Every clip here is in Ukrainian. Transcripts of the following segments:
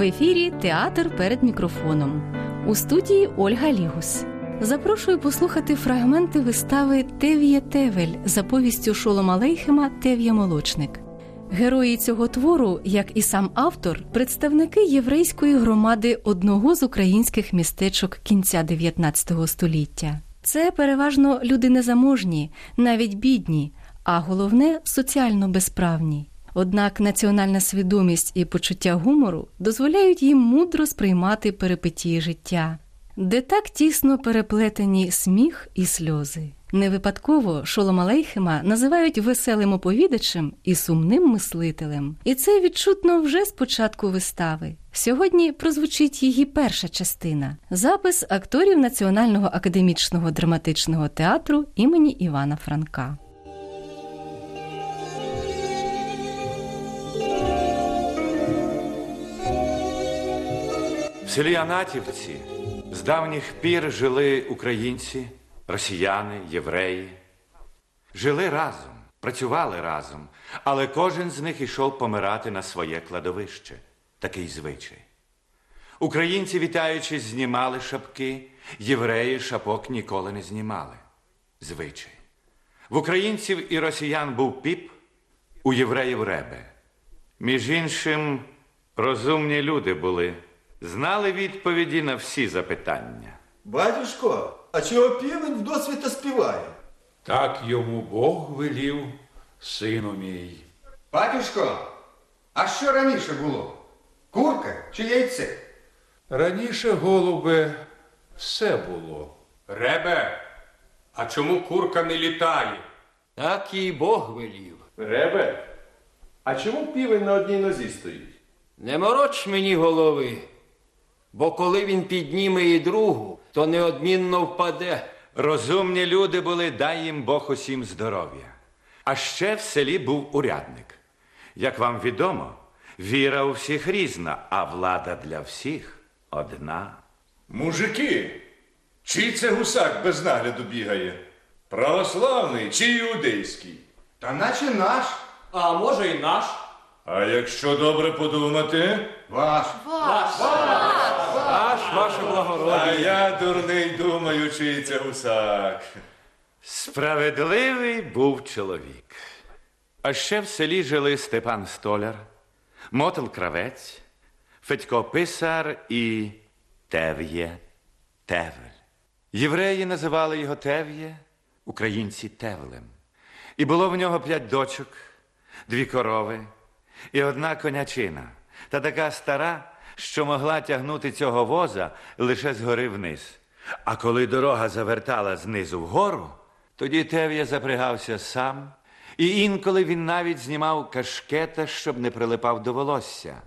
В ефірі Театр перед мікрофоном. У студії Ольга Лігус. Запрошую послухати фрагменти вистави Тев'є Тевель за повістю Шолома Лейхема Тев'є Молочник. Герої цього твору, як і сам автор, представники єврейської громади одного з українських містечок кінця 19 століття. Це переважно люди незаможні, навіть бідні, а головне соціально безправні. Однак національна свідомість і почуття гумору дозволяють їм мудро сприймати перипетії життя, де так тісно переплетені сміх і сльози. Не випадково Шолома Лейхема називають веселим оповідачем і сумним мислителем. І це відчутно вже з початку вистави. Сьогодні прозвучить її перша частина запис акторів Національного академічного драматичного театру імені Івана Франка. Селі Анатівці з давніх пір жили українці, росіяни, євреї. Жили разом, працювали разом, але кожен з них ішов помирати на своє кладовище. Такий звичай. Українці, вітаючись, знімали шапки, євреї шапок ніколи не знімали. Звичай. В українців і росіян був піп, у євреїв ребе. Між іншим, розумні люди були, знали відповіді на всі запитання. Батюшко, а чого півень вдосвіта співає? Так йому Бог велів, сину мій. Батюшко, а що раніше було? Курка чи яйце? Раніше, голубе, все було. Ребе, а чому курка не літає? Так їй Бог велів. Ребе, а чому півень на одній нозі стоїть? Не мороч мені голови, бо коли він підніме і другу, то неодмінно впаде. Розумні люди були, дай їм Бог усім здоров'я. А ще в селі був урядник. Як вам відомо, віра у всіх різна, а влада для всіх одна. Мужики, чий це гусак без нагляду бігає? Православний чи іудейський? Та наче наш, А може і наш? А якщо добре подумати, ваш. Аж ваше а благородіє. я дурний думаю, чий це гусак. Справедливий був чоловік. А ще в селі жили Степан Столяр, Мотел Кравець, Федько Писар і Тев'є Тевель. Євреї називали його Тев'є, українці Тевлем. І було в нього п'ять дочок, дві корови і одна конячина, та така стара, що могла тягнути цього воза лише згори вниз. А коли дорога завертала знизу вгору, тоді Тев'я запрягався сам, і інколи він навіть знімав кашкета, щоб не прилипав до волосся.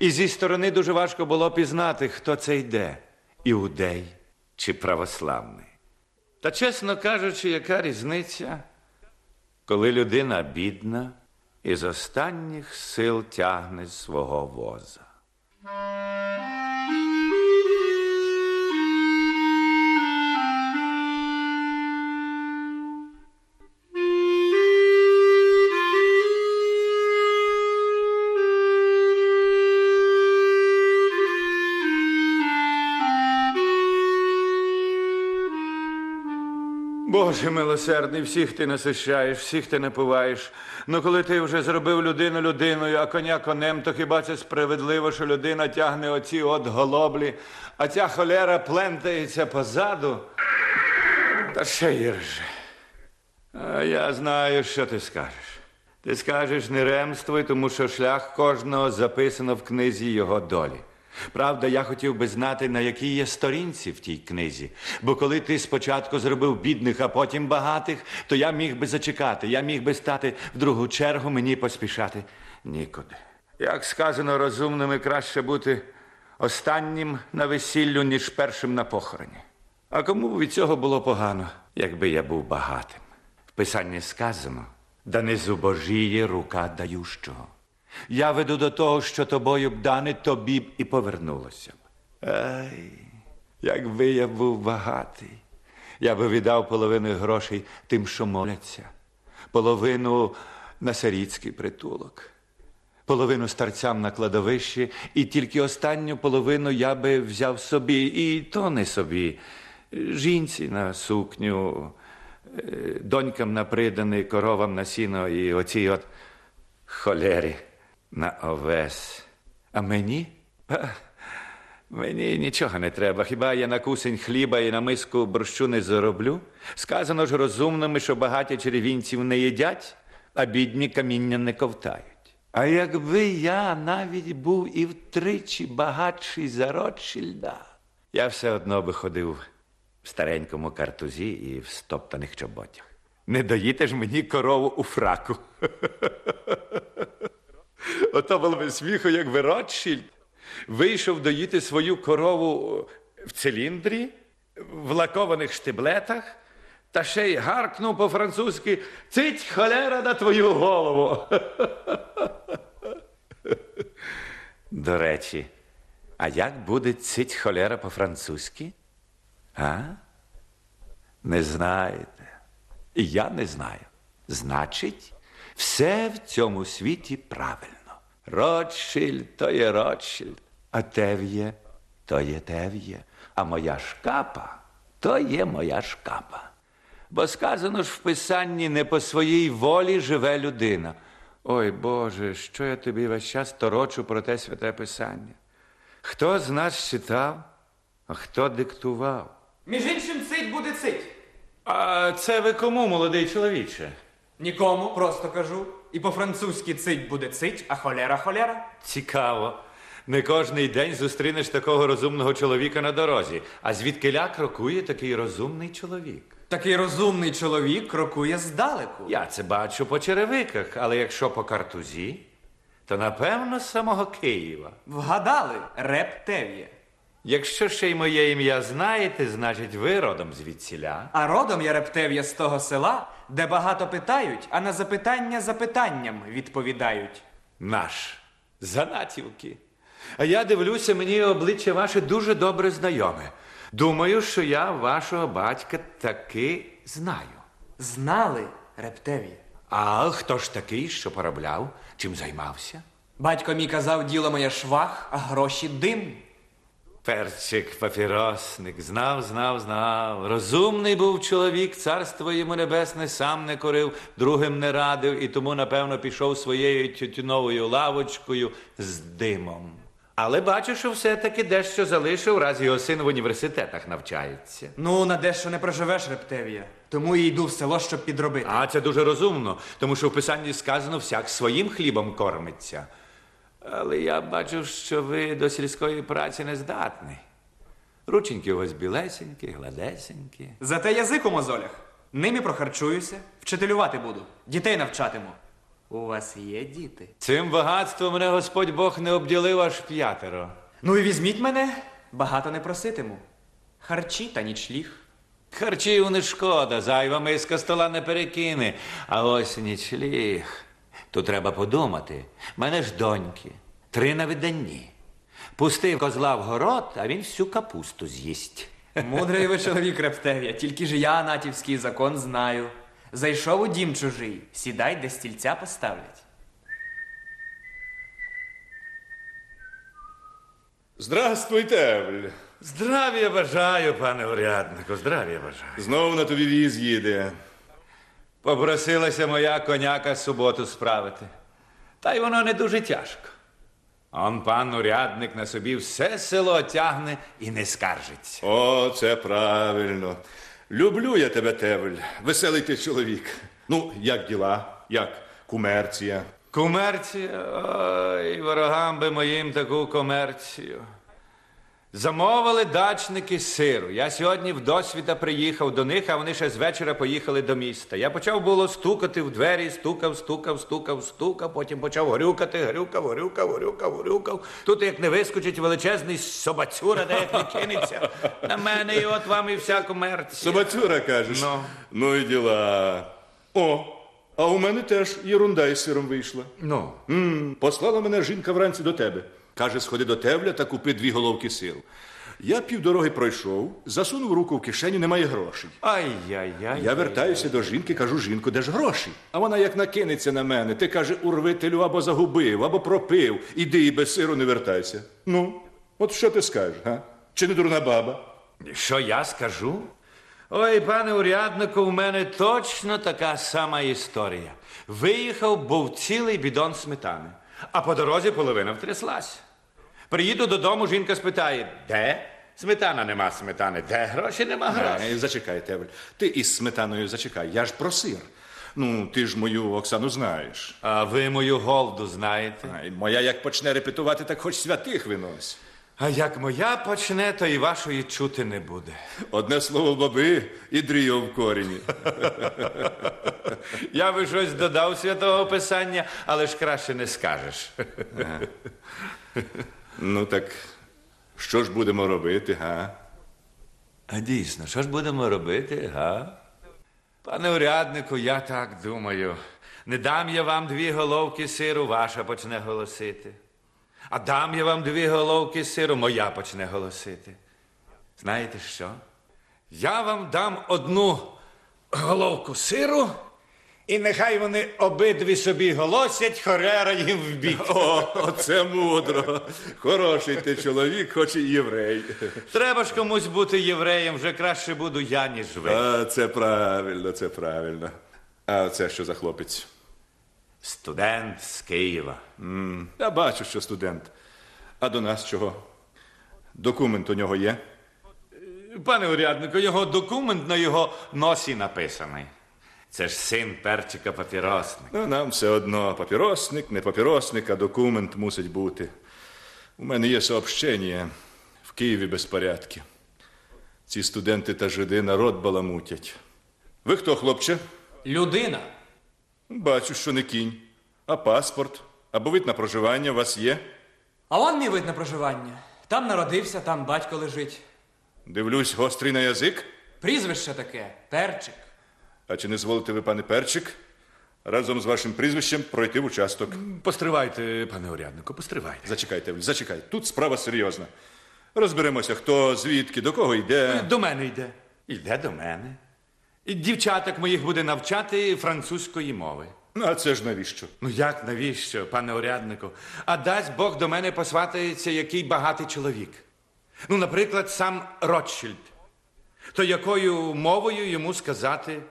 І зі сторони дуже важко було пізнати, хто це йде іудей чи православний. Та, чесно кажучи, яка різниця, коли людина бідна і з останніх сил тягне свого воза. Боже милосердний, всіх ти насищаєш, всіх ти напуваєш. Ну коли ти вже зробив людину людиною, а коня конем, то хіба це справедливо, що людина тягне оці от голоблі, а ця холера плентається позаду? Та ще гірше. А я знаю, що ти скажеш. Ти скажеш не ремствуй, тому що шлях кожного записано в книзі його долі. Правда, я хотів би знати, на якій є сторінці в тій книзі. Бо коли ти спочатку зробив бідних, а потім багатих, то я міг би зачекати, я міг би стати в другу чергу, мені поспішати нікуди. Як сказано розумними, краще бути останнім на весіллю, ніж першим на похороні. А кому б від цього було погано, якби я був багатим? В писанні сказано, да не зубожіє рука дающого. Я веду до того, що тобою б дане, тобі б і повернулося б. Ай, якби я був багатий, я би віддав половину грошей тим, що моляться, половину на сирітський притулок. половину старцям на кладовищі, і тільки останню половину я би взяв собі, і то не собі. Жінці на сукню, е, донькам на приданий, коровам на сіно і оцій от холері на овес. А мені? Мені нічого не треба. Хіба я на кусень хліба і на миску борщу не зароблю? Сказано ж розумними, що багаті черевінців не їдять, а бідні каміння не ковтають. А якби я навіть був і втричі багатший за Ротшильда, я все одно би ходив в старенькому картузі і в стоптаних чоботях. Не доїте ж мені корову у фраку. Ото було сміху, якби Ротшильд вийшов доїти свою корову в циліндрі, в лакованих штиблетах, та ще й гаркнув по-французьки Цить холера на твою голову. До речі, а як буде цить холера по-французьки? А? Не знаєте. І я не знаю. Значить, все в цьому світі правильно. Ротшильд то є Ротшильд, а Тев'є то є Тев'є, а моя шкапа то є моя шкапа. Бо сказано ж в писанні не по своїй волі живе людина. Ой Боже, що я тобі весь час торочу про те святе писання? Хто з нас читав, а хто диктував? Між іншим, цить буде цить. А це ви кому, молодий чоловіче? Нікому, просто кажу. І по-французьки цить буде цить, а холера холера. Цікаво. Не кожний день зустрінеш такого розумного чоловіка на дорозі. А звідкиля крокує такий розумний чоловік? Такий розумний чоловік крокує здалеку. Я це бачу по черевиках, але якщо по картузі, то напевно з самого Києва. Вгадали, реп Тев'є. Якщо ще й моє ім'я знаєте, значить ви родом звідсіля. А родом я рептев'я з того села, де багато питають, а на запитання запитанням відповідають. Наш. Занатівки. А я дивлюся, мені обличчя ваше дуже добре знайоме. Думаю, що я вашого батька таки знаю. Знали рептев'є. А хто ж такий, що поробляв, чим займався? Батько мій казав, діло моє швах, а гроші дим. Перчик, папіросник, знав, знав, знав. Розумний був чоловік, царство йому небесне, сам не корив, другим не радив, і тому, напевно, пішов своєю тютюновою лавочкою з димом. Але бачу, що все-таки дещо залишив, раз його син в університетах навчається. Ну, на дещо не проживеш, рептев'я. Тому і йду в село, щоб підробити. А це дуже розумно, тому що в писанні сказано всяк своїм хлібом кормиться. Але я бачу, що ви до сільської праці не здатний. Рученьки у вас білесенькі, гладесенькі. Зате язик у мозолях. Ними прохарчуюся, вчителювати буду, дітей навчатиму. У вас є діти? Цим багатством мене Господь Бог не обділив аж п'ятеро. Ну і візьміть мене, багато не проситиму. Харчі та нічліг. Харчів не шкода, зайва миска стола не перекине. А ось нічліг. Тут треба подумати. Мене ж доньки, три на виданні. Пустив козла в город, а він всю капусту з'їсть. Мудрий ви чоловік, рептев'я, тільки ж я натівський закон знаю. Зайшов у дім чужий, сідай, де стільця поставлять. Здравствуй, Тевль. Здрав'я бажаю, пане уряднику, здрав'я бажаю. Знову на тобі віз їде. Попросилася моя коняка суботу справити. Та й воно не дуже тяжко. Он пан урядник на собі все село тягне і не скаржиться. О, це правильно. Люблю я тебе, Тевль. Веселий ти чоловік. Ну, як діла? Як комерція? Комерція, ой, ворогам би моїм таку комерцію. Замовили дачники сиру. Я сьогодні в досвіта приїхав до них, а вони ще з вечора поїхали до міста. Я почав було стукати в двері, стукав, стукав, стукав, стукав, потім почав грюкати, грюкав, грюкав, грюкав, грюкав. Тут як не вискочить величезний собацюра, де як не кинеться. На мене і от вам і вся комерція. Собацюра, кажеш? Ну. ну і діла. О, а у мене теж єрунда із сиром вийшла. Ну, м послала мене жінка вранці до тебе. Каже, сходи до Тевля та купи дві головки сиру. Я півдороги пройшов, засунув руку в кишеню, немає грошей. Ай-яй-яй. Я вертаюся до жінки, кажу, жінку, де ж гроші? А вона як накинеться на мене, ти каже, урвителю або загубив, або пропив. Іди і без сиру не вертайся. Ну, от що ти скажеш, га? Чи не дурна баба? Що я скажу? Ой, пане уряднику, у мене точно така сама історія. Виїхав, був цілий бідон сметани, а по дорозі половина втряслась. Приїду додому, жінка спитає, де? Сметана нема сметани, де гроші нема грошей. Е, Зачекай, Тевель. Ти із сметаною зачекай. Я ж про сир. Ну, ти ж мою Оксану знаєш. А ви мою голду знаєте. Ай, моя як почне репетувати, так хоч святих винось. А як моя почне, то і вашої чути не буде. Одне слово баби і дріо в корені. Я би щось додав святого писання, але ж краще не скажеш. Ну так що ж будемо робити, га? А дійсно, що ж будемо робити, га? Пане уряднику, я так думаю. Не дам я вам дві головки сиру, ваша почне голосити. А дам я вам дві головки сиру, моя почне голосити. Знаєте що? Я вам дам одну головку сиру, і нехай вони обидві собі голосять, хорера їм в бік. О, оце мудро. Хороший ти чоловік, хоч і єврей. Треба ж комусь бути євреєм, вже краще буду я, ніж ви. А, це правильно, це правильно. А це що за хлопець? Студент з Києва. Я бачу, що студент. А до нас чого? Документ у нього є? Пане уряднику, його документ на його носі написаний. Це ж син перчика папіросник. Ну, нам все одно папіросник, не папіросник, а документ мусить бути. У мене є сообщення. В Києві безпорядки. Ці студенти та жиди народ баламутять. Ви хто, хлопче? Людина. Бачу, що не кінь. А паспорт? Або вид на проживання у вас є? А он мій вид на проживання. Там народився, там батько лежить. Дивлюсь, гострий на язик. Прізвище таке перчик. А чи не зволите ви, пане Перчик, разом з вашим прізвищем пройти в участок? Постривайте, пане уряднику, постривайте. Зачекайте, зачекайте. Тут справа серйозна. Розберемося, хто звідки, до кого йде. До мене йде. Йде до мене. І дівчаток моїх буде навчати французької мови. Ну, а це ж навіщо? Ну як навіщо, пане уряднику? А дасть Бог до мене посватається який багатий чоловік. Ну, наприклад, сам Ротшильд. То якою мовою йому сказати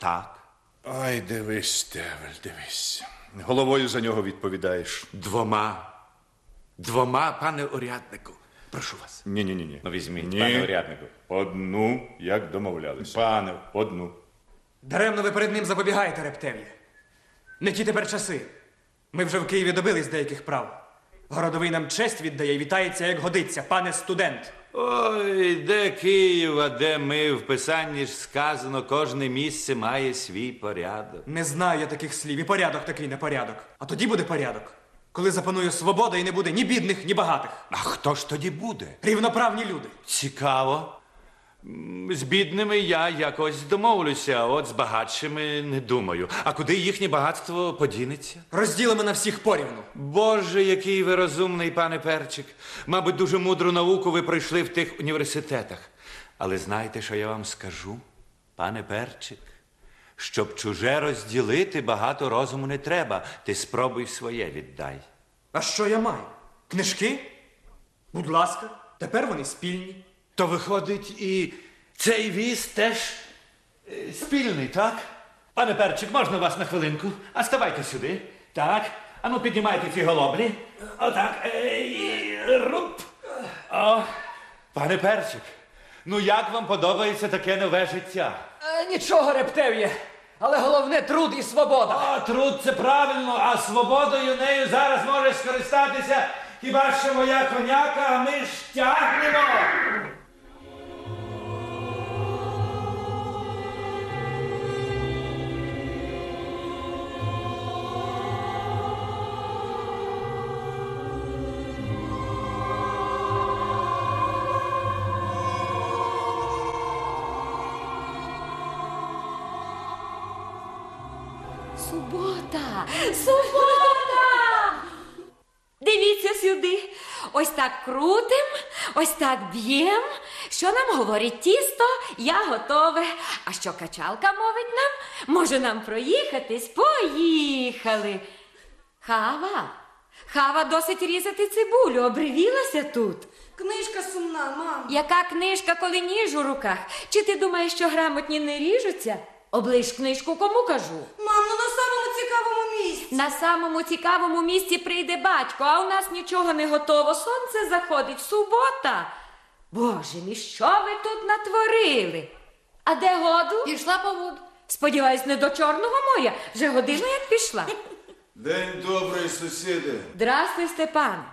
так? Ай, дивись, Тевель, дивись. Головою за нього відповідаєш. Двома. Двома, пане уряднику. Прошу вас. Ні, ні, ні, ні. Ну, візьміть, Ні. пане уряднику. Одну, як домовлялися. Пане, одну. Даремно ви перед ним запобігаєте, рептев'є. Не ті тепер часи. Ми вже в Києві добились деяких прав. Городовий нам честь віддає і вітається, як годиться, пане студент. Ой, де Київ, а де ми? В писанні ж сказано, кожне місце має свій порядок. Не знаю я таких слів, і порядок такий не порядок. А тоді буде порядок, коли запанує свобода і не буде ні бідних, ні багатих. А хто ж тоді буде? Рівноправні люди. Цікаво. З бідними я якось домовлюся, а от з багатшими не думаю. А куди їхнє багатство подінеться? Розділимо на всіх порівну. Боже, який ви розумний, пане Перчик. Мабуть, дуже мудру науку ви пройшли в тих університетах. Але знаєте, що я вам скажу, пане Перчик? Щоб чуже розділити, багато розуму не треба. Ти спробуй своє віддай. А що я маю? Книжки? Будь ласка, тепер вони спільні. То виходить, і цей віз теж е, спільний, так? Пане Перчик, можна вас на хвилинку? А ставайте сюди. Так. Ану, піднімайте ці голоблі. Отак. Е, і Руп. О, пане Перчик, ну як вам подобається таке нове життя? Е, нічого, рептев'є. Але головне труд і свобода. А, труд це правильно, а свободою нею зараз може скористатися хіба що моя коняка, а ми ж тягнемо. Субота! Субота! Дивіться сюди. ось так крутим, ось так б'єм. Що нам говорить тісто, я готове. А що качалка мовить нам? Може нам проїхатись? Поїхали. Хава, Хава досить різати цибулю, обривілася тут. Книжка сумна, мам. Яка книжка, коли ніж у руках? Чи ти думаєш, що грамотні не ріжуться? Оближ книжку, кому кажу? Мам, ну на самому цікавому місці. На самому цікавому місці прийде батько, а у нас нічого не готово. Сонце заходить, субота. Боже мій, що ви тут натворили? А де году? Пішла по воду. Сподіваюсь, не до Чорного моря. Вже годину як пішла. День добрий, сусіди. Здрастуй, Степан.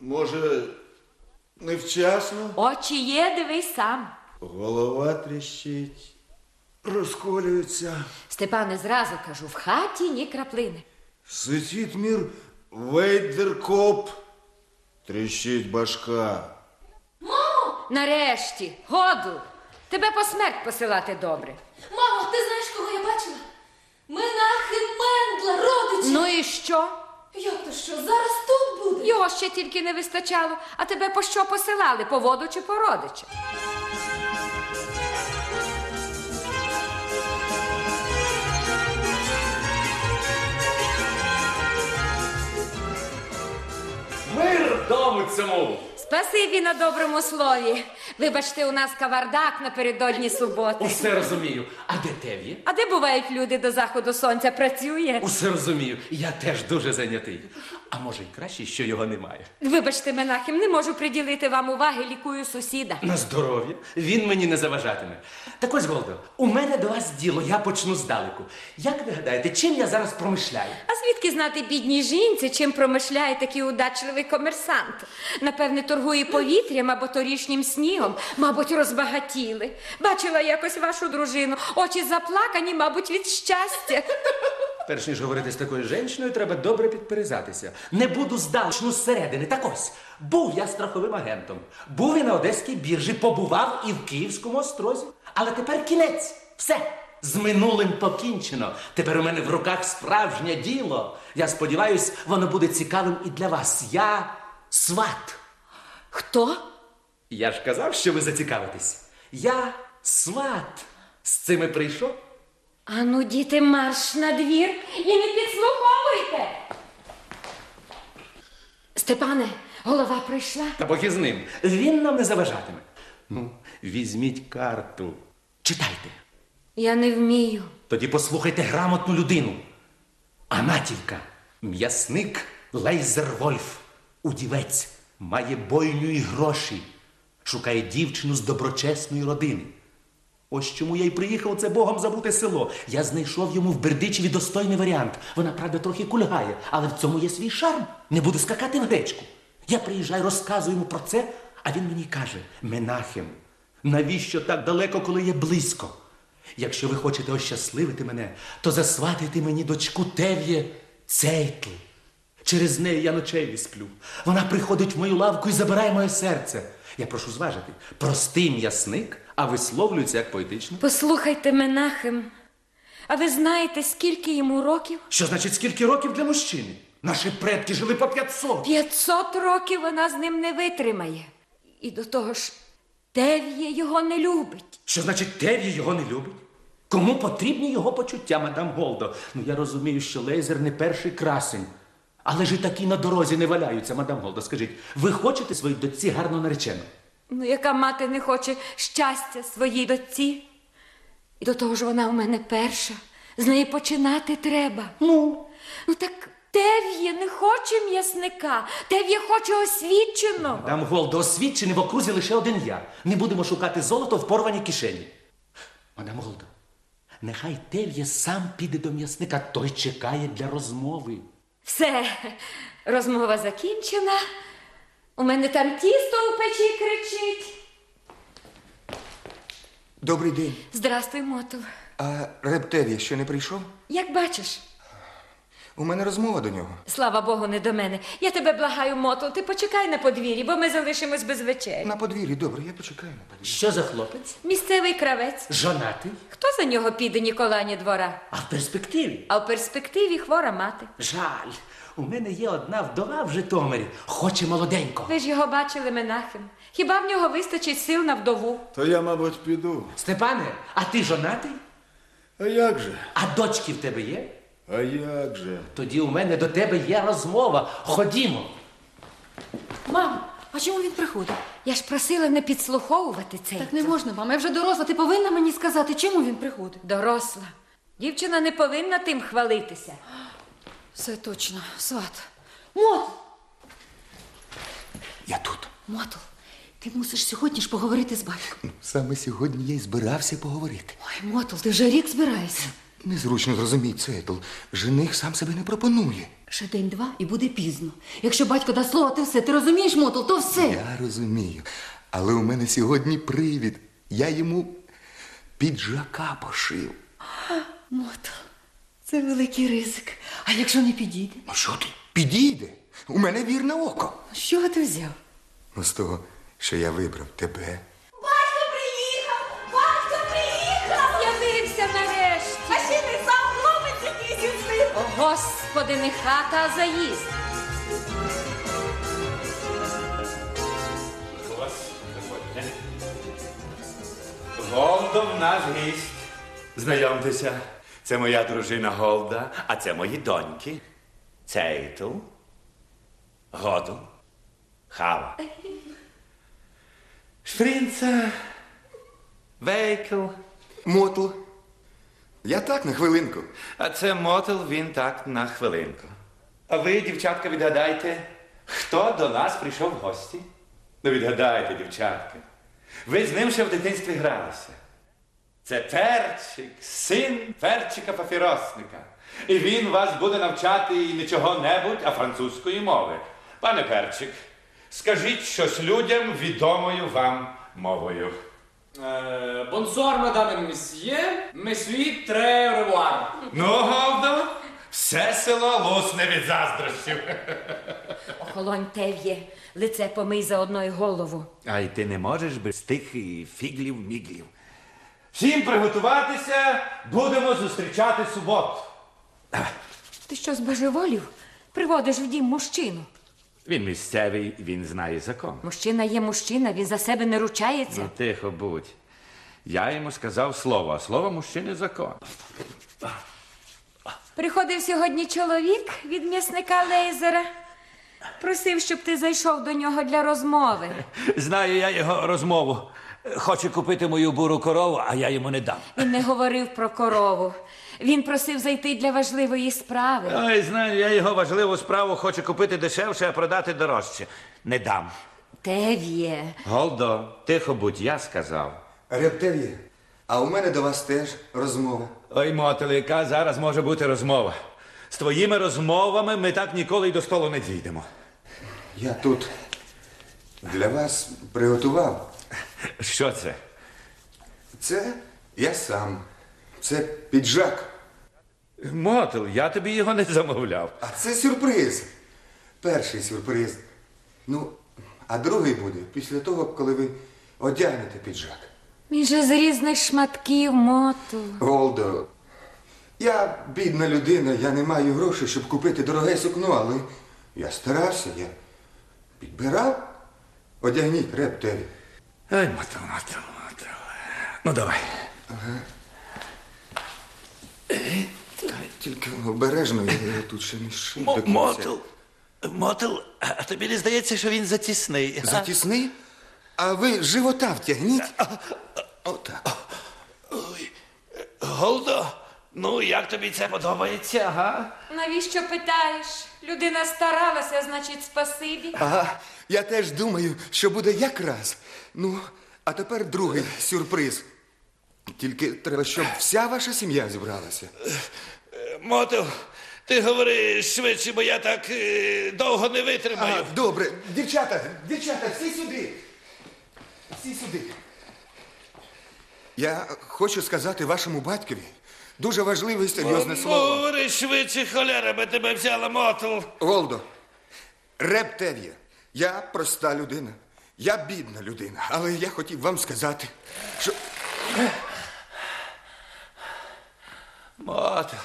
Може, невчасно? Очі є, дивись сам. Голова тріщить, розколюється. Степане, зразу кажу, в хаті ні краплини. Світить мір Вейдеркоп. Тріщить башка. Нарешті, году. Тебе по смерть посилати добре. Мамо, ти знаєш, кого я бачила? Менахи Мендла, родича. Ну і що? Як то що, зараз тут буде? Його ще тільки не вистачало, а тебе по що посилали? По воду чи по родича? dao mu samo ovo. Спасибі на доброму слові. Вибачте, у нас кавардак напередодні суботи. Усе розумію. А де Тев'є? А де бувають люди до заходу сонця? Працює? Усе розумію. Я теж дуже зайнятий. А може й краще, що його немає. Вибачте, Менахим, не можу приділити вам уваги, лікую сусіда. На здоров'я. Він мені не заважатиме. Так ось, Голдо, у мене до вас діло, я почну здалеку. Як ви гадаєте, чим я зараз промишляю? А звідки знати бідній жінці, чим промишляє такий удачливий комерсант? Напевне, торгує повітрям або торішнім снігом, мабуть, розбагатіли. Бачила якось вашу дружину, очі заплакані, мабуть, від щастя. Перш ніж говорити з такою жінкою, треба добре підперезатися. Не буду здалечну зсередини. Так ось, був я страховим агентом. Був і на Одеській біржі, побував і в Київському острозі. Але тепер кінець. Все. З минулим покінчено. Тепер у мене в руках справжнє діло. Я сподіваюсь, воно буде цікавим і для вас. Я сват. Хто? Я ж казав, що ви зацікавитесь. Я сват. З цими прийшов. Ану, діти, марш на двір і не підслуховуйте. Степане, голова прийшла. Та Бог із ним. Він нам не заважатиме. Ну, візьміть карту. Читайте. Я не вмію. Тоді послухайте грамотну людину. Анатівка, м'ясник Лейзервольф, удівець, має бойню і гроші, шукає дівчину з доброчесної родини. Ось чому я й приїхав це Богом забуте село. Я знайшов йому в Бердичеві достойний варіант. Вона, правда, трохи кульгає, але в цьому є свій шарм. Не буду скакати в гречку. Я приїжджаю, розказую йому про це, а він мені каже: Менахем, навіщо так далеко, коли є близько? Якщо ви хочете ощасливити мене, то засватайте мені дочку Тев'є Цейтл. Через неї я ночей не сплю. Вона приходить в мою лавку і забирає моє серце. Я прошу зважити, простий м'ясник, а висловлюється як поетично. Послухайте, Менахем. А ви знаєте, скільки йому років? Що значить, скільки років для мужчини? Наші предки жили по 500. 500 років вона з ним не витримає. І до того ж, Тев'є його не любить. Що значить, Тев'є його не любить? Кому потрібні його почуття, мадам Голдо? Ну я розумію, що лейзер не перший красень. Але ж і такі на дорозі не валяються, мадам Голдо. Скажіть, ви хочете своїй дочці гарно наречену? Ну, яка мати не хоче щастя своїй дочці? І до того ж вона у мене перша. З неї починати треба. Ну, ну так Тев'є не хоче м'ясника, Тев'є хоче освіченого. Мадам Голдо, освідчений в окрузі лише один я. Не будемо шукати золото в порваній кишені. Мадам Голдо, нехай Тев'є сам піде до м'ясника, той чекає для розмови. Все, розмова закінчена. У мене там тісто у печі кричить. Добрий день. Здрастуй, Мотов. А Рептев'я ще не прийшов? Як бачиш, У мене розмова до нього. Слава Богу, не до мене. Я тебе благаю, Мотл, ти почекай на подвір'ї, бо ми залишимось без вечері. На подвір'ї, добре, я почекаю на подвір'ї. Що за хлопець? Місцевий кравець. Жонатий, Хто за нього піде Ніколані двора? а в перспективі. А в перспективі хвора мати. Жаль, у мене є одна вдова в Житомирі. Хоче молоденько. Ви ж його бачили, Менахим. Хіба в нього вистачить сил на вдову? То я, мабуть, піду. Степане, а ти жонатий? А як же? А дочки в тебе є? А як же? Тоді у мене до тебе є розмова. Ходімо. Мам, а чому він приходить? Я ж просила не підслуховувати, Цейтл. Так не можна, мама. Я вже доросла. Ти повинна мені сказати, чому він приходить. Доросла. Дівчина не повинна тим хвалитися. Все точно, сват. Мотл! Я тут. Мотл, ти мусиш сьогодні ж поговорити з батьком. Саме сьогодні я й збирався поговорити. Ой, Мотл, ти вже рік збираєшся. Незручно зрозуміть, Цейтл. Жених сам себе не пропонує. Ще день-два і буде пізно. Якщо батько дасть слово, ти все. Ти розумієш, Мотл, то все. Я розумію. Але у мене сьогодні привід. Я йому піджака пошив. Мотл, це великий ризик. А якщо не підійде? Ну що ти? Підійде. У мене вірне око. Чого ти взяв? Ну, з того, що я вибрав тебе. Господи, не хата, а заїзд. Голда в нас гість. Знайомтеся, це моя дружина Голда, а це мої доньки. Цейтл, Годл, Хава. Шпринца, Вейкл. Мотл. Я так на хвилинку. А це Мотл, він так на хвилинку. А ви, дівчатка, відгадайте, хто до нас прийшов в гості? Ну, відгадайте, дівчатка. Ви з ним ще в дитинстві гралися. Це Перчик, син Перчика папіросника. І він вас буде навчати і не чого-небудь, а французької мови. Пане Перчик, скажіть щось людям відомою вам мовою. Bonsoir, madame et monsieur, monsieur très revoir. Ну, Голдо, все село лусне від заздрощів. Охолонь Тев'є, лице помий заодно й голову. А й ти не можеш без тих фіглів-міглів. Всім приготуватися, будемо зустрічати суботу. Ти що збожеволів? Приводиш в дім мужчину. Він місцевий, він знає закон. Мужчина є мужчина, він за себе не ручається. Ну, тихо будь. Я йому сказав слово, а слово мужчини закон. Приходив сьогодні чоловік від м'ясника Лейзера. Просив, щоб ти зайшов до нього для розмови. Знаю я його розмову. Хоче купити мою буру корову, а я йому не дам. Він не говорив про корову. Він просив зайти для важливої справи. Ой, знаю, я його важливу справу хочу купити дешевше, а продати дорожче. Не дам. Тев'є. Голдо, тихо будь, я сказав. Рептев'є, а у мене до вас теж розмова. Ой, мотеле, яка зараз може бути розмова? З твоїми розмовами ми так ніколи й до столу не дійдемо. Я тут для вас приготував. Що це? Це я сам. Це піджак. Мотел, я тобі його не замовляв. А це сюрприз. Перший сюрприз. Ну, а другий буде після того, коли ви одягнете піджак. Він же з різних шматків моту. Голдо, я бідна людина, я не маю грошей, щоб купити дороге сукно, але я старався, я підбирав. Одягніть рептері. Ай, мотел, мотел, мотел. Ну, давай. Ага. Тільки обережно, я його тут ще не шив до кінця. Мотел. Мотел, а тобі не здається, що він затісний. Затісний? А ви живота втягніть. Отак. Голдо, ну як тобі це подобається, ага? Навіщо питаєш? Людина старалася, значить, спасибі. Ага, я теж думаю, що буде якраз. Ну, а тепер другий сюрприз. Тільки треба, щоб вся ваша сім'я зібралася. Мотел, ти говори швидше, бо я так е, довго не витримаю. А, добре, дівчата, дівчата, всі сюди. Всі сюди. Я хочу сказати вашому батькові, дуже важливе і серйозне Ну, слово. Говори швидше, холера би тебе взяла мотл. Волдо, реп Тев'є, я проста людина. Я бідна людина, але я хотів вам сказати, що. Мотел.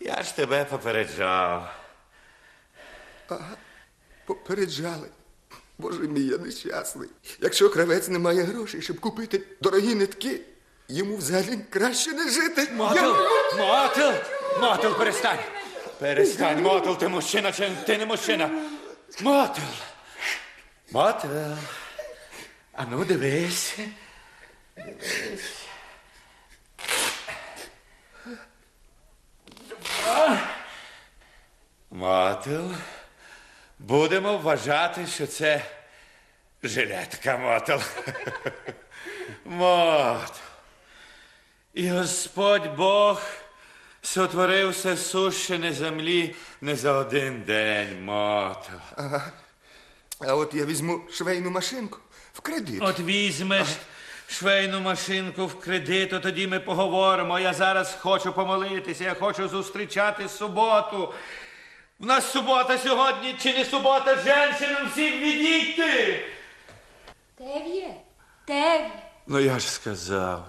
Я ж тебе попереджав. Ага, попереджали. Боже мій, я нещасний. Якщо кравець не має грошей, щоб купити дорогі нитки, йому взагалі краще не жити. Мотел, мотел, мотел, перестань. Перестань, мотел, ти мужчина чи ти не мужчина. Мотел. Мотел. А ну дивись. Дивись. Мотел. Будемо вважати, що це жилетка мотел. Мотел. І Господь Бог сотворив все суще на землі не за один день, мотел. Ага. А от я візьму швейну машинку в кредит. От візьмеш швейну машинку в кредит, то тоді ми поговоримо. Я зараз хочу помолитися, я хочу зустрічати суботу. В нас субота сьогодні чи не субота, женщинам всім відійти. Тев'є, Тев'є. Ну я ж сказав,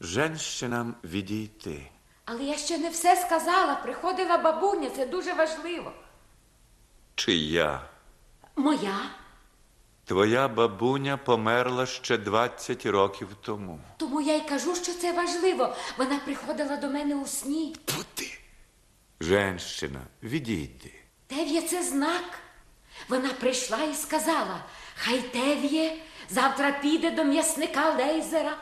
женщинам відійти. Але я ще не все сказала. Приходила бабуня, це дуже важливо. Чи я? Моя. Твоя бабуня померла ще 20 років тому. Тому я й кажу, що це важливо. Вона приходила до мене у сні. Женщина, відійди. Тев'є це знак. Вона прийшла і сказала: Хай Тев'є завтра піде до м'ясника лейзера.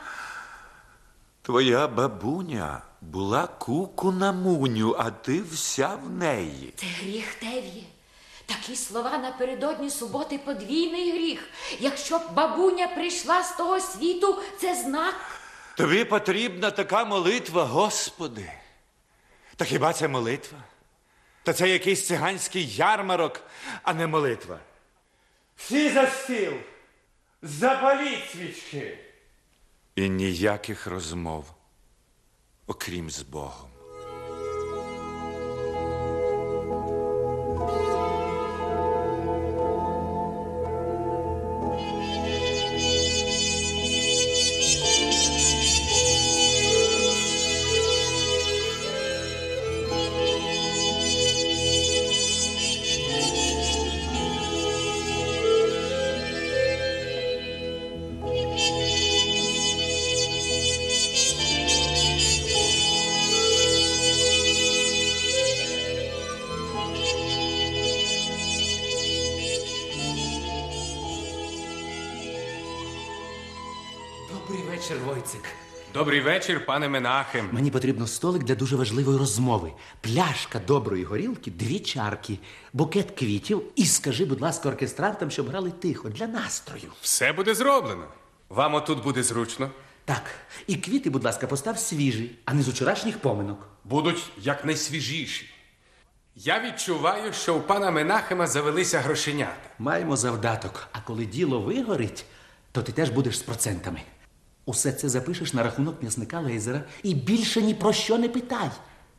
Твоя бабуня була куку на муню, а ти вся в неї. Це гріх Тев'є. Такі слова напередодні суботи подвійний гріх. Якщо б бабуня прийшла з того світу, це знак. Тобі потрібна така молитва, Господи. Та хіба це молитва? Та це якийсь циганський ярмарок, а не молитва. Всі за стіл, запаліть свічки. І ніяких розмов, окрім з Богом. Вечір, пане Менахем. Мені потрібно столик для дуже важливої розмови. Пляшка доброї горілки, дві чарки, букет квітів і скажи, будь ласка, оркестрантам, щоб грали тихо для настрою. Все буде зроблено. Вам отут буде зручно. Так, і квіти, будь ласка, постав свіжі, а не з вчорашніх поминок. Будуть якнайсвіжіші. Я відчуваю, що у пана Менахема завелися грошенята. Маємо завдаток, а коли діло вигорить, то ти теж будеш з процентами. Усе це запишеш на рахунок м'ясника лейзера і більше ні про що не питай.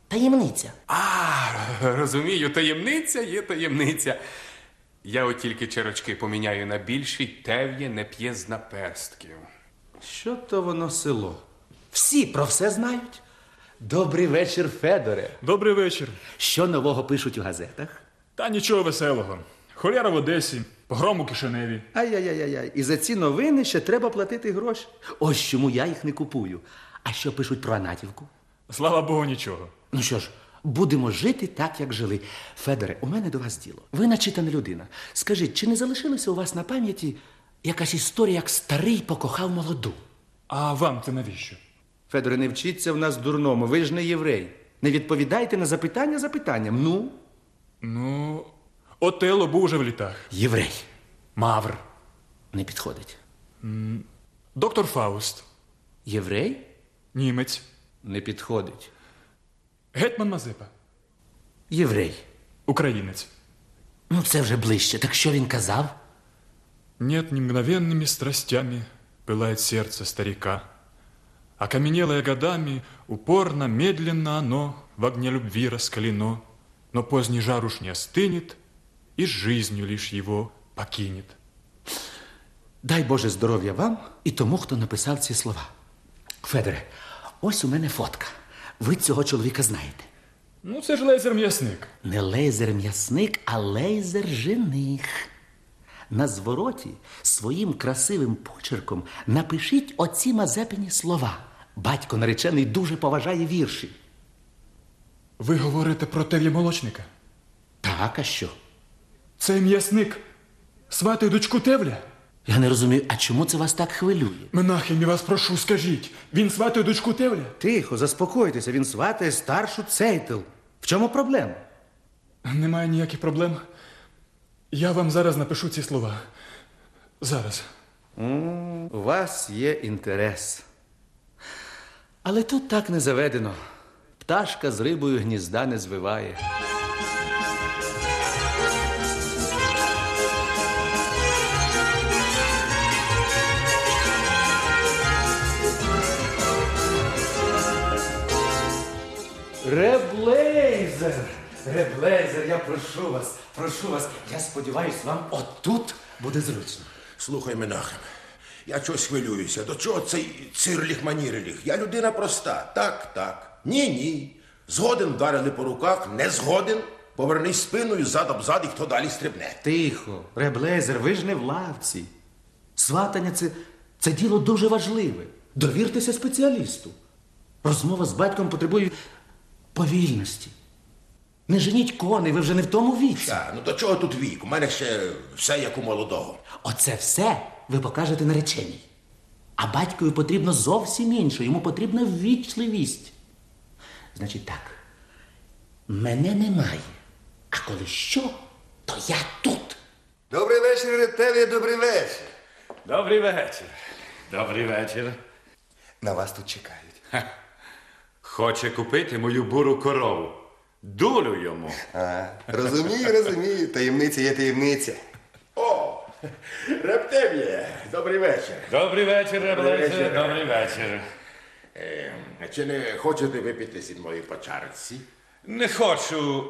Таємниця. А, розумію, таємниця є таємниця. Я от тільки черочки поміняю на більші, тев'є не п'є з наперстків. Що то воно село? Всі про все знають. Добрий вечір, Федоре. Добрий вечір. Що нового пишуть у газетах? Та нічого веселого. Холєра в Одесі, погром у Кишиневі. Ай-яй-яй-яй. І за ці новини ще треба платити гроші. Ось чому я їх не купую. А що пишуть про Анатівку? Слава Богу, нічого. Ну що ж, будемо жити так, як жили. Федоре, у мене до вас діло. Ви начитана людина. Скажіть, чи не залишилася у вас на пам'яті якась історія, як старий покохав молоду? А вам це навіщо? Федоре, не вчіться в нас дурному, ви ж не єврей. Не відповідайте на запитання запитанням. Ну, Ну, Отелло був уже в літах. єврей. Мавр. Не підходить. М, Доктор Фауст. Єврей? Німець. Не підходить. Гетьман Мазепа. Єврей. Українець. Ну, це вже ближче. Так що він казав? Нет, не мгновенными страстями пылает сердце старика, Окаменелое годами, упорно, медленно оно в огне любви раскалено, но поздний жар уж не остынет, и жизнью лишь его покинет. Дай Боже здоров'я вам і тому, хто написав ці слова. Федоре, ось у мене фотка. Ви цього чоловіка знаєте. Ну, це ж лейзер м'ясник. Не лейзер-м'ясник, а лейзер-жених. На звороті своїм красивим почерком напишіть оці мазепині слова. Батько наречений дуже поважає вірші. Ви говорите про Тев'я молочника? Так, а що? Цей м'ясник сватає дочку Тевля? Я не розумію, а чому це вас так хвилює? Менахим, я вас прошу, скажіть, він сватає дочку Тевля? Тихо, заспокойтеся, він сватає старшу цейтел. В чому проблема? Немає ніяких проблем. Я вам зараз напишу ці слова. Зараз. У вас є інтерес. Але тут так не заведено. Пташка з рибою гнізда не звиває. Реблейзер! Реблейзер, я прошу вас, прошу вас. Я сподіваюсь, вам отут буде зручно. Слухай, Менахем, я чогось хвилююся. До чого цей цирліх маніреліх? Я людина проста. Так, так. Ні, ні. Згоден вдарили по руках, не згоден. Повернись спиною зад об зад і хто далі стрибне. Тихо, Реблейзер, ви ж не в лавці. Сватання це, це діло дуже важливе. Довіртеся спеціалісту. Розмова з батьком потребує повільності. Не женіть коней, ви вже не в тому віці. Так, ну до чого тут вік? У мене ще все як у молодого. Оце все ви покажете нареченій. А батькові потрібно зовсім інше, йому потрібна ввічливість. Значить так, мене немає. А коли що, то я тут. Добрий вечір, Ретеві, добрий вечір. Добрий вечір. Добрий вечір. На вас тут чекають. Хоче купити мою буру корову. Дулю йому. А, розумію, розумію. Таємниця є таємниця. О! Рептев'є, добрий вечір. Добрий вечір. Реблейзер. Добрий вечір. Е, чи не хочете випити зі мною по чарці? Не хочу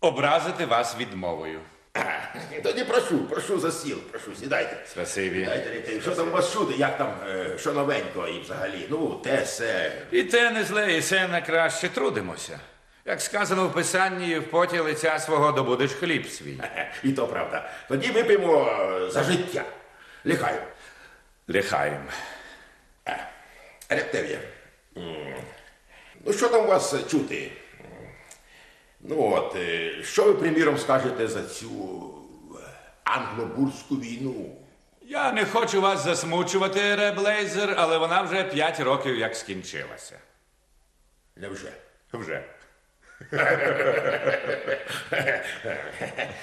образити вас відмовою. Тоді прошу, прошу за сіл, прошу, сідайте. Спасибі. Дайте, Рептев'є, що там у вас чуде, як там, е, що новенького і взагалі? Ну, те, се. І те не зле, і все на краще трудимося. Як сказано в писанні, в поті лиця свого добудеш хліб свій. І то правда. Тоді вип'ємо е, за життя. Ліхаю. Ліхаєм. Рептев'є. м, Ну, що там у вас е, чути? Ну от, е, що ви, приміром, скажете за цю е, англобурську війну? Я не хочу вас засмучувати, Реблейзер, але вона вже п'ять років як скінчилася. Невже? Вже.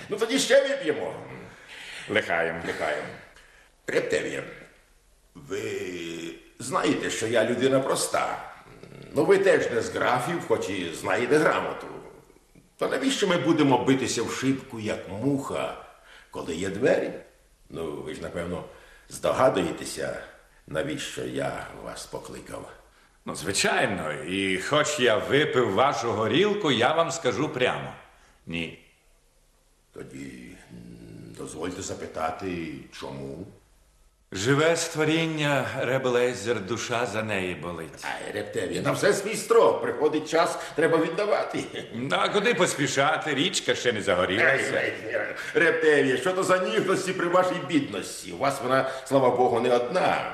Ну тоді ще вип'ємо. Лихаєм. Лихаєм. Рептев'є, ви знаєте, що я людина проста. Ну, ви теж не з графів, хоч і знаєте грамоту. То навіщо ми будемо битися в шибку, як муха, коли є двері? Ну, ви ж, напевно, здогадуєтеся, навіщо я вас покликав. Ну, звичайно, і хоч я випив вашу горілку, я вам скажу прямо. Ні. Тоді дозвольте запитати, чому? Живе створіння, Реблейзер, душа за неї болить. Ай, рептевія, на все свій строк. Приходить час, треба віддавати. А куди поспішати? Річка ще не загорілася. Рептевія, що то за ніжності при вашій бідності? У вас вона, слава Богу, не одна.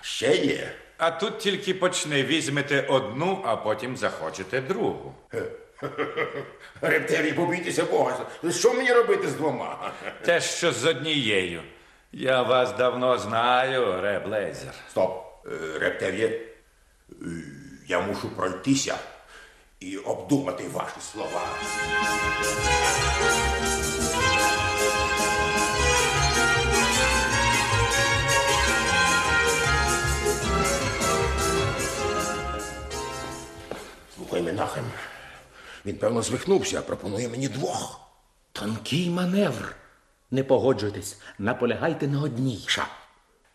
Ще є. А тут тільки почне, візьмете одну, а потім захочете другу. Рептевій, побійтеся Бога. Що мені робити з двома? Те, що з однією. Я вас давно знаю, Реблейзер. Стоп, Е, Рептев'є, е, я мушу пройтися і обдумати ваші слова. Слухай, Менахем, він, певно, звихнувся, пропонує мені двох. Тонкий маневр. Не погоджуйтесь, наполягайте на одній.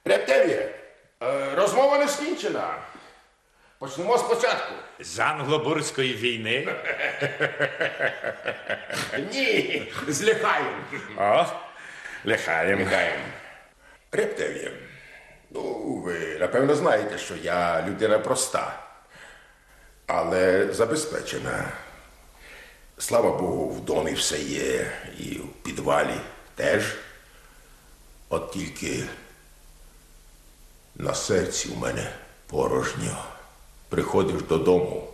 Рептев'є, е, розмова не скінчена. Почнемо спочатку. З англобурської війни. Ні, з лихаєм. О, лихаєм. Лихаєм. Рептев'є. Ну, ви напевно знаєте, що я людина проста, але забезпечена. Слава Богу, в домі все є, і в підвалі теж. От тільки на серці у мене порожньо. Приходиш додому,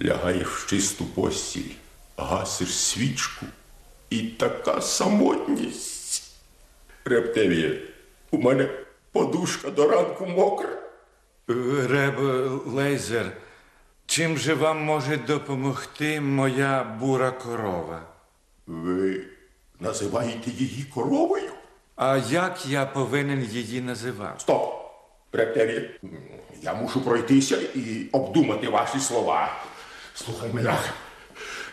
лягаєш в чисту постіль, гасиш свічку і така самотність. Рептевіє, у мене подушка до ранку мокра. Реб Лейзер, чим же вам може допомогти моя бура корова? Ви називаєте її коровою? А як я повинен її називати? Стоп! Рептевіє, я мушу пройтися і обдумати ваші слова. Слухай мене.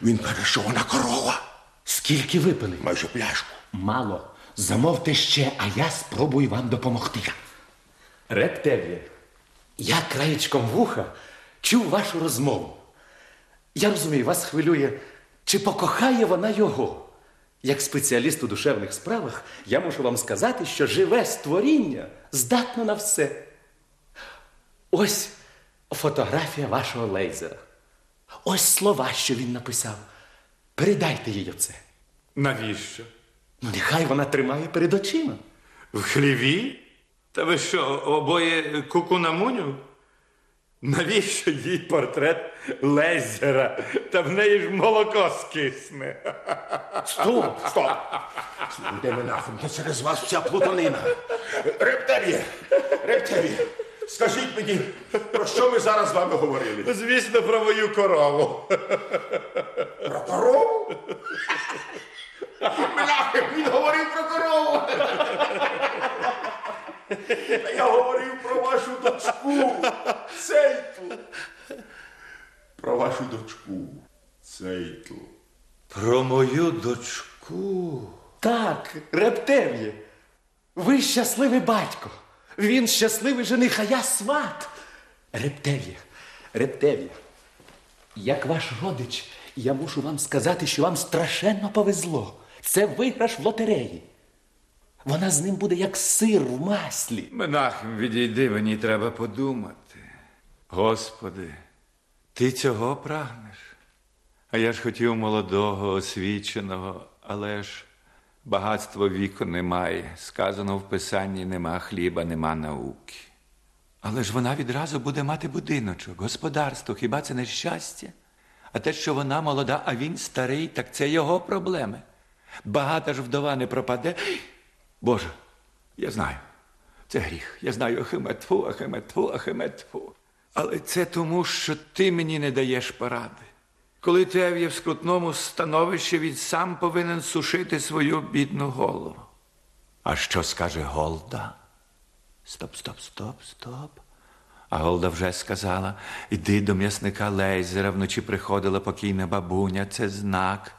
Він каже, що вона корова. Скільки випили? Майже пляшку. Мало. Замовте ще, а я спробую вам допомогти. Рептев'є, я краєчком вуха чув вашу розмову. Я розумію, вас хвилює, чи покохає вона його. Як спеціаліст у душевних справах, я мушу вам сказати, що живе створіння здатно на все. Ось фотографія вашого лейзера. Ось слова, що він написав. Передайте їй оце. Навіщо? Ну, нехай вона тримає перед очима. В хліві? Та ви що, обоє куку на муню? Навіщо їй портрет Лезера? Та в неї ж молоко скисне. Стоп, стоп. Слухайте, Менахем, це через вас вся плутанина. Рептевіє, рептевіє, скажіть мені, про що ми зараз з вами говорили? Звісно, про мою корову. Про корову? Менахем, він говорив про корову. Та Я говорив про вашу дочку, Цейту. Про вашу дочку, Цейту. Про мою дочку. Так, рептев'є. Ви щасливий батько. Він щасливий жених, а я сват. Рептев'є, рептев'є. Як ваш родич, я мушу вам сказати, що вам страшенно повезло. Це виграш в лотереї. Вона з ним буде як сир в маслі. Менахем, відійди, мені треба подумати. Господи, ти цього прагнеш? А я ж хотів молодого, освіченого, але ж багатство віку немає. Сказано в Писанні нема хліба, нема науки. Але ж вона відразу буде мати будиночок, господарство, хіба це не щастя? А те, що вона молода, а він старий, так це його проблеми. Багата ж вдова не пропаде. Боже, я знаю, це гріх. Я знаю ахиметфу, ахиметфу, ахиметфу. Але це тому, що ти мені не даєш поради. Коли Тев'є в скрутному становищі, він сам повинен сушити свою бідну голову. А що скаже Голда? Стоп, стоп, стоп, стоп. А Голда вже сказала: іди до м'ясника Лейзера, вночі приходила покійна бабуня, це знак.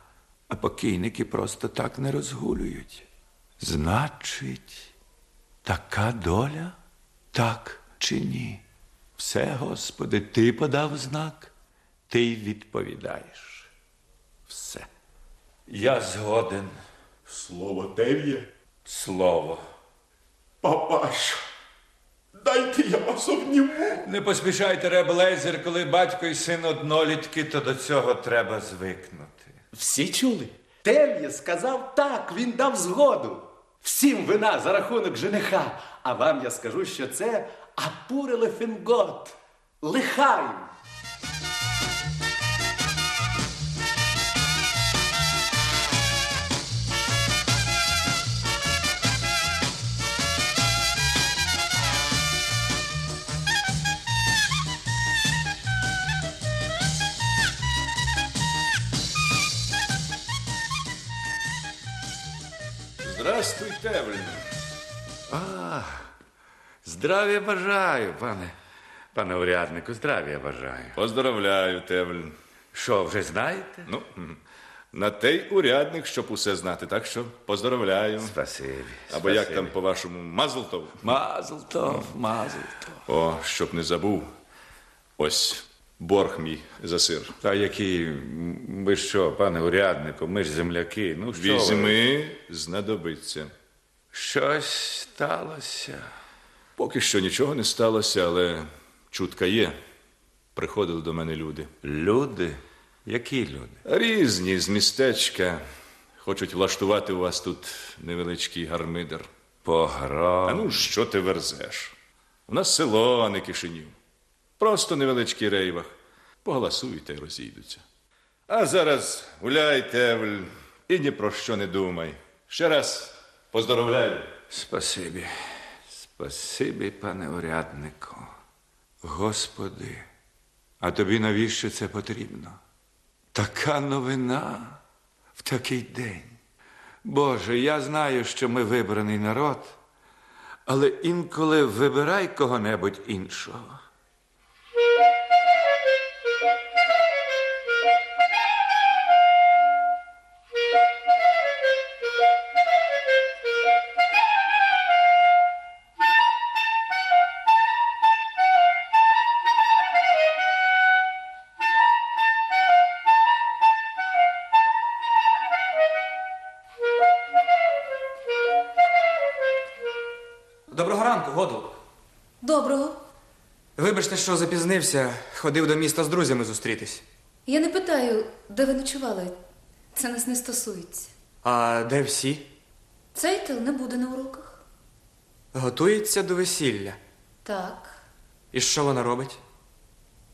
А покійники просто так не розгулюють. Значить, така доля? Так чи ні? Все, Господи, ти подав знак, ти й відповідаєш. Все. Я згоден. Слово Тев'є, Слово. папаша, дайте я вас обніму. Не поспішайте, Реблейзер, коли батько і син однолітки, то до цього треба звикнути. Всі чули? Тев'є сказав так, він дав згоду. Всім вина за рахунок жениха. А вам я скажу, що це апуреле фінгот. Лихаєм. А, здравия бажаю, пане, пане уряднику, здравия бажаю. Поздравляю, Тевлін. Що, вже знаєте? Ну, на той урядник, щоб усе знати, так що поздравляю. Спасибі. Або як там по-вашому Мазлтов? Мазлтов, Мазлтов. О, щоб не забув. Ось борг мій за сир. Та які ви що, пане уряднику, ми ж земляки. Ну, що ви? Візьми, знадобиться. Щось сталося. Поки що нічого не сталося, але чутка є. Приходили до мене люди. Люди? Які люди? Різні з містечка. Хочуть влаштувати у вас тут невеличкий гармидер. Погром. А ну, що ти верзеш? У нас село, а не Кишинів. Просто невеличкий рейвах. Поголосують та й розійдуться. А зараз гуляй, Тевль, і ні про що не думай. Ще раз поздоровляю. Спасибі. Спасибі, пане уряднику. Господи, а тобі навіщо це потрібно? Така новина в такий день. Боже, я знаю, що ми вибраний народ, але інколи вибирай кого-небудь іншого. Що запізнився, ходив до міста з друзями зустрітись. Я не питаю, де ви ночували. Це нас не стосується. А де всі? Цейтел не буде на уроках. Готується до весілля. Так, І що вона робить?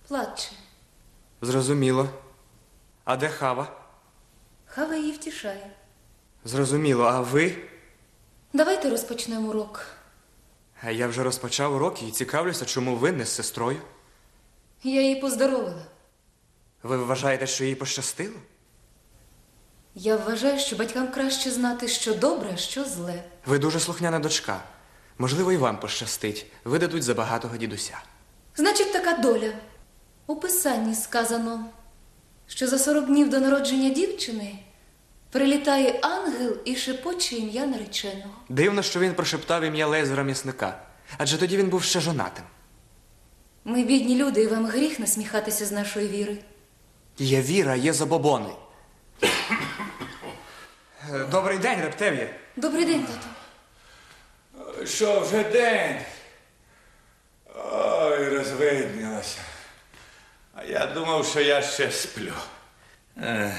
плаче. Зрозуміло. А де хава? Хава її втішає. Зрозуміло, а ви? Давайте розпочнемо урок. Я вже розпочав уроки і цікавлюся, чому ви не з сестрою. Я її поздоровила. Ви вважаєте, що їй пощастило? Я вважаю, що батькам краще знати, що добре, а що зле. Ви дуже слухняна дочка. Можливо, і вам пощастить. Видадуть забагатого дідуся. Значить, така доля. У писанні сказано, що за 40 днів до народження дівчини прилітає ангел і шепоче ім'я нареченого. Дивно, що він прошептав ім'я Лейзера м'ясника. Адже тоді він був ще жонатим. Ми бідні люди, і вам гріх насміхатися з нашої віри. Є віра, є забобони. Е, Добрий день, Рептев'є. Добрий день, тату. Що вже день? Ой, розвиднілося. А я думав, що я ще сплю. Ех,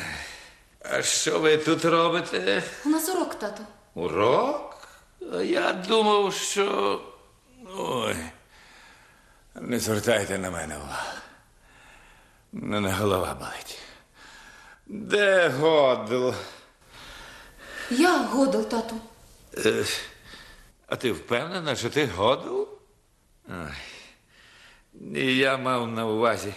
А що ви тут робите? У нас урок, тату. Урок? Я думав, що. Ой. Не звертайте на мене увагу. Мене голова болить. Де Годл? Я годел, тату. Е, А ти впевнена, що ти Годл? Ой. І я мав на увазі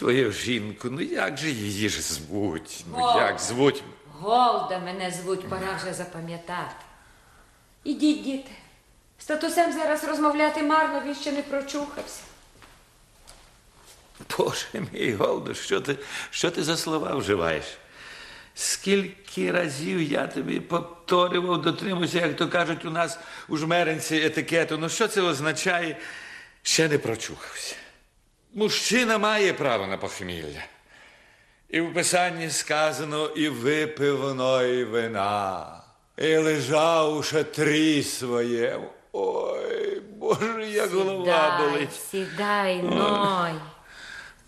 свою жінку. Ну як же її ж звуть? Ну О. як звуть? Голда мене звуть, пора вже запам'ятати. Ідіть, діти. З татусем зараз розмовляти марно, він ще не прочухався. Боже мій Голдо, що ти, що ти за слова вживаєш? Скільки разів я тобі повторював, дотримуйся, як то кажуть у нас у жмеринці етикету. Ну що це означає? Ще не прочухався. Мужчина має право на похмілля. І в писанні сказано і випив воно і вина, і лежав у шатрі своєму. Ой, Боже, як голова болить. сідай, ной.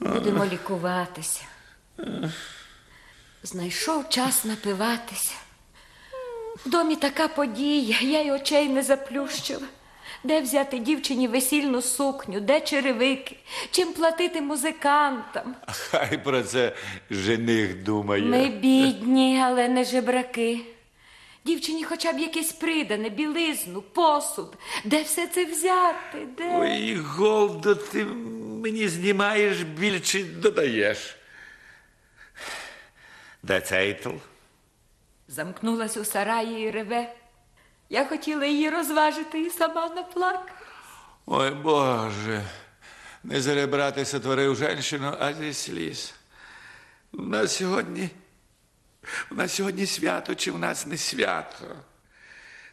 Будемо лікуватися. Знайшов час напиватися. В домі така подія, я й очей не заплющила. Де взяти дівчині весільну сукню, де черевики, чим платити музикантам. Хай про це жених думає. Ми бідні, але не жебраки. Дівчині хоча б якесь придане, білизну, посуд. Де все це взяти? Де? Ой, Голдо, ти мені знімаєш більше додаєш. Де Цейтл? Замкнулась у сараї і реве. Я хотіла її розважити і сама наплакала. Ой, Боже, не зря брати сотворив женщину, а зі сліз. У нас сьогодні, у нас сьогодні свято, чи в нас не свято?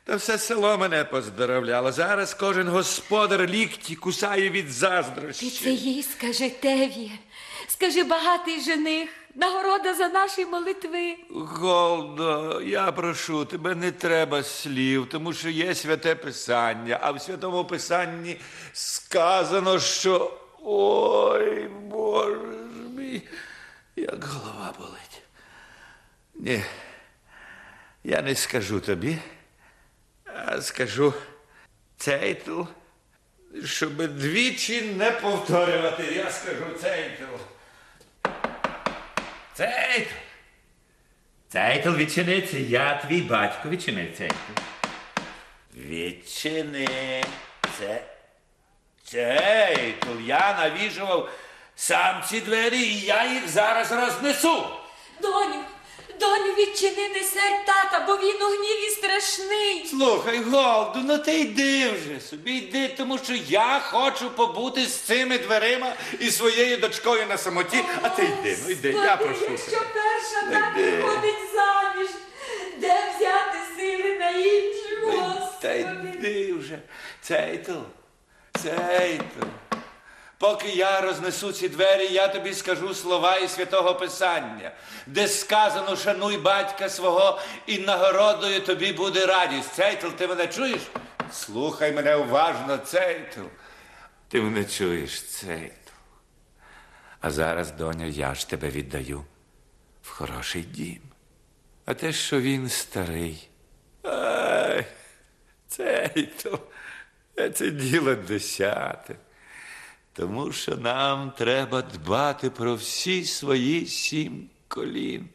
Та все село мене поздоровляло. Зараз кожен господар лікті кусає від Ти заздрощі. це їй скажи, Тев'є. Скажи багатий жених, нагорода за наші молитви. Голдо, я прошу, тебе не треба слів, тому що є святе писання, а в святому писанні сказано, що ой, Боже мій, як голова болить. Ні, я не скажу тобі, скажу цейтл, щоб двічі не повторювати. Я скажу Цейтл. Цейтл. Цейтл відчиниться, я твій батько відчини Цейтл. Відчини. Це. Цейтл, я навішував сам ці двері, і я їх зараз рознесу. Доню, доню, відчини не сердь тата, бо він у гніві страшний. Слухай, Голдо, ну ти йди вже собі, йди, тому що я хочу побути з цими дверима і своєю дочкою на самоті, а ти йди, ну йди, я прошу. Якщо тебе. перша так виходить заміж, де взяти сили на іншу, Та Господи? йди вже, цейтл, цейтл. Поки я рознесу ці двері, я тобі скажу слова із святого Писання, де сказано шануй батька свого, і нагородою тобі буде радість. Цейтл, ти мене чуєш? Слухай мене уважно, Цейтл. Ти мене чуєш, Цейтл. А зараз, доня, я ж тебе віддаю в хороший дім. А те, що він старий. Ай, Цейтл, це діло десяте. Тому що нам треба дбати про всі свої сім колін.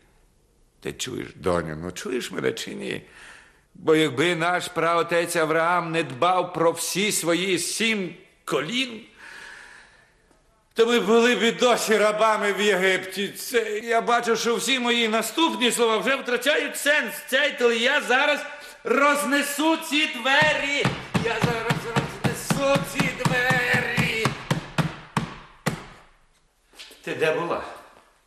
Ти чуєш, доню, ну чуєш мене чи ні? Бо якби наш праотець Авраам не дбав про всі свої сім колін, то ми були б і досі рабами в Єгипті. Це я бачу, що всі мої наступні слова вже втрачають сенс. Цейтл, я зараз рознесу ці двері. Я зараз рознесу ці двері. Ти де була?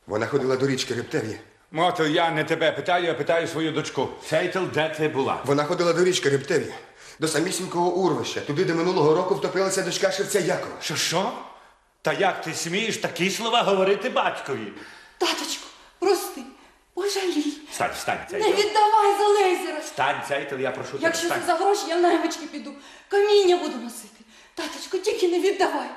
Вона ходила до річки Рептев'є. Мото, я не тебе питаю, я питаю свою дочку. Цейтл, де ти була? Вона ходила до річки Рептев'є. До самісінького урвища, туди, де минулого року втопилася дочка Шевця Якова. Що що? Та як ти смієш такі слова говорити батькові? Таточку, прости, пожалій. Встань, встань, Не віддавай за лейзера. Встань, Цейтл, я прошу тебе. Якщо встань. за гроші, я в наймички піду. Каміння буду носити. Таточку, тільки не віддавай.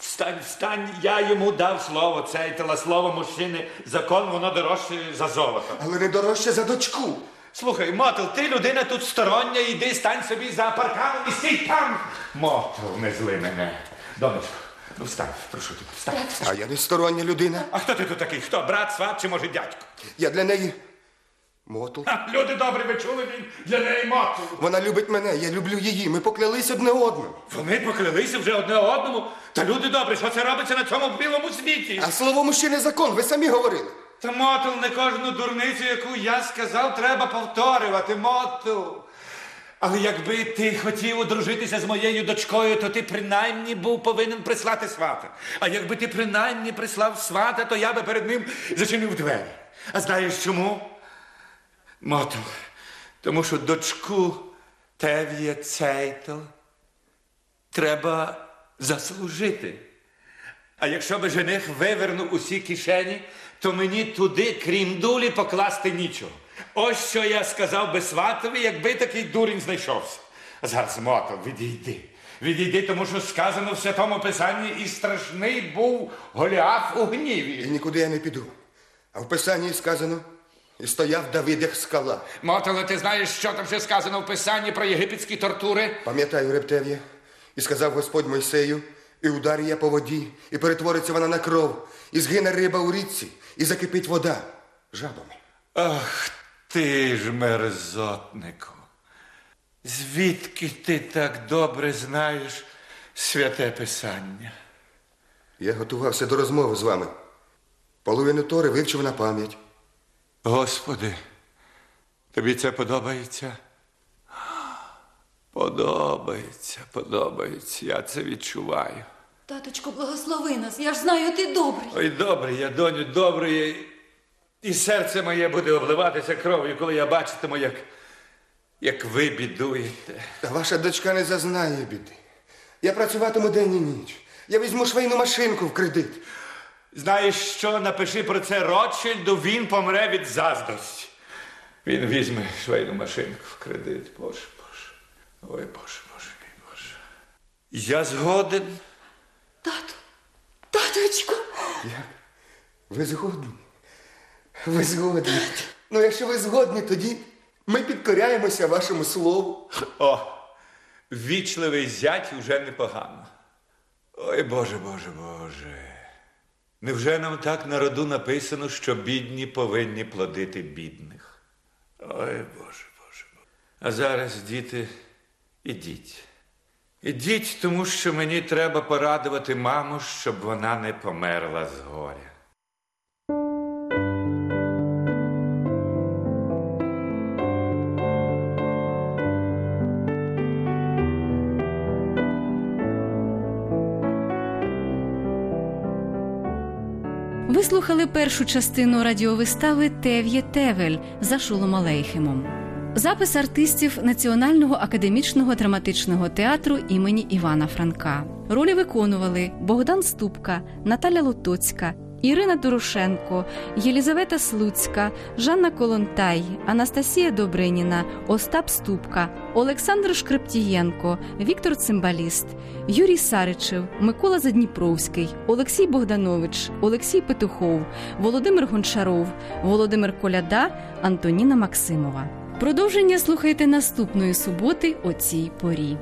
Встань, встань, я йому дав слово Цейтл, слово мужчини. Закон, воно дорожче за золото. Але не дорожче за дочку. Слухай, Мотл, ти людина тут стороння, іди стань собі за парканом і стій там. Мотл, не зли мене. Донечко, ну встань, прошу тебе, встань. А я не стороння людина. А хто ти тут такий? Хто? Брат, сват чи може дядько? Я для неї Мотл. Ха, люди добрі, ви чули він для неї Мотл. Вона любить мене, я люблю її. Ми поклялись одне одному. Вони поклялися вже одне одному. Та люди добрі, що це робиться на цьому білому світі? А слово мужчини закон, ви самі говорили. Та мотл не кожну дурницю, яку я сказав, треба повторювати, мотл. Але якби ти хотів одружитися з моєю дочкою, то ти принаймні був повинен прислати свата. А якби ти принаймні прислав свата, то я би перед ним зачинив двері. А знаєш чому? Мотл, тому що дочку Тев'є Цейтл треба заслужити. А якщо би жених вивернув усі кишені, то мені туди, крім дулі, покласти нічого. Ось що я сказав би сватові, якби такий дурень знайшовся. Зараз мото, відійди. Відійди, тому що сказано в святому писанні, і страшний був Голіаф у гніві. І нікуди я не піду. А в писанні сказано, і стояв Давид як скала. Мотеле, ти знаєш, що там ще сказано в писанні про єгипетські тортури? Пам'ятаю Рептев'є. І сказав Господь Мойсею, і удар я по воді, і перетвориться вона на кров, і згине риба у річці, і закипить вода жабами. Ах ти ж мерзотнику. Звідки ти так добре знаєш святе писання? Я готувався до розмови з вами. Половину Тори вивчив на пам'ять. Господи, тобі це подобається? Подобається, подобається. Я це відчуваю. Таточку, благослови нас. Я ж знаю, ти добрий. Ой, добре, я доню, добре. я- І серце моє буде обливатися кров'ю, коли я бачитиму, як як ви бідуєте. Та ваша дочка не зазнає біди. Я працюватиму день і ніч. Я візьму швейну машинку в кредит. Знаєш що? Напиши про це Ротшильду, він помре від заздрості. Він візьме швейну машинку в кредит. Боже, Боже. Ой, Боже, Боже мій Боже. Я згоден. Тату, таточку. Ви згодні? Ви згодні. Ну, якщо ви згодні, тоді ми підкоряємося вашому слову. О, вічливий зять уже непогано. Ой, Боже, Боже, Боже. Невже нам так на роду написано, що бідні повинні плодити бідних? Ой, Боже, Боже, Боже. А зараз, діти, ідіть. Ідіть, тому що мені треба порадувати маму, щоб вона не померла з горя. Слухали першу частину радіовистави Тев'є Тевель за Шулом Алейхемом. Запис артистів Національного академічного драматичного театру імені Івана Франка. Ролі виконували Богдан Ступка, Наталя Лотоцька, Ірина Дорошенко, Єлізавета Слуцька, Жанна Колонтай, Анастасія Добриніна, Остап Ступка, Олександр Шкрептієнко, Віктор Цимбаліст, Юрій Саричев, Микола Задніпровський, Олексій Богданович, Олексій Петухов, Володимир Гончаров, Володимир Коляда, Антоніна Максимова. Продовження слухайте наступної суботи о цій порі.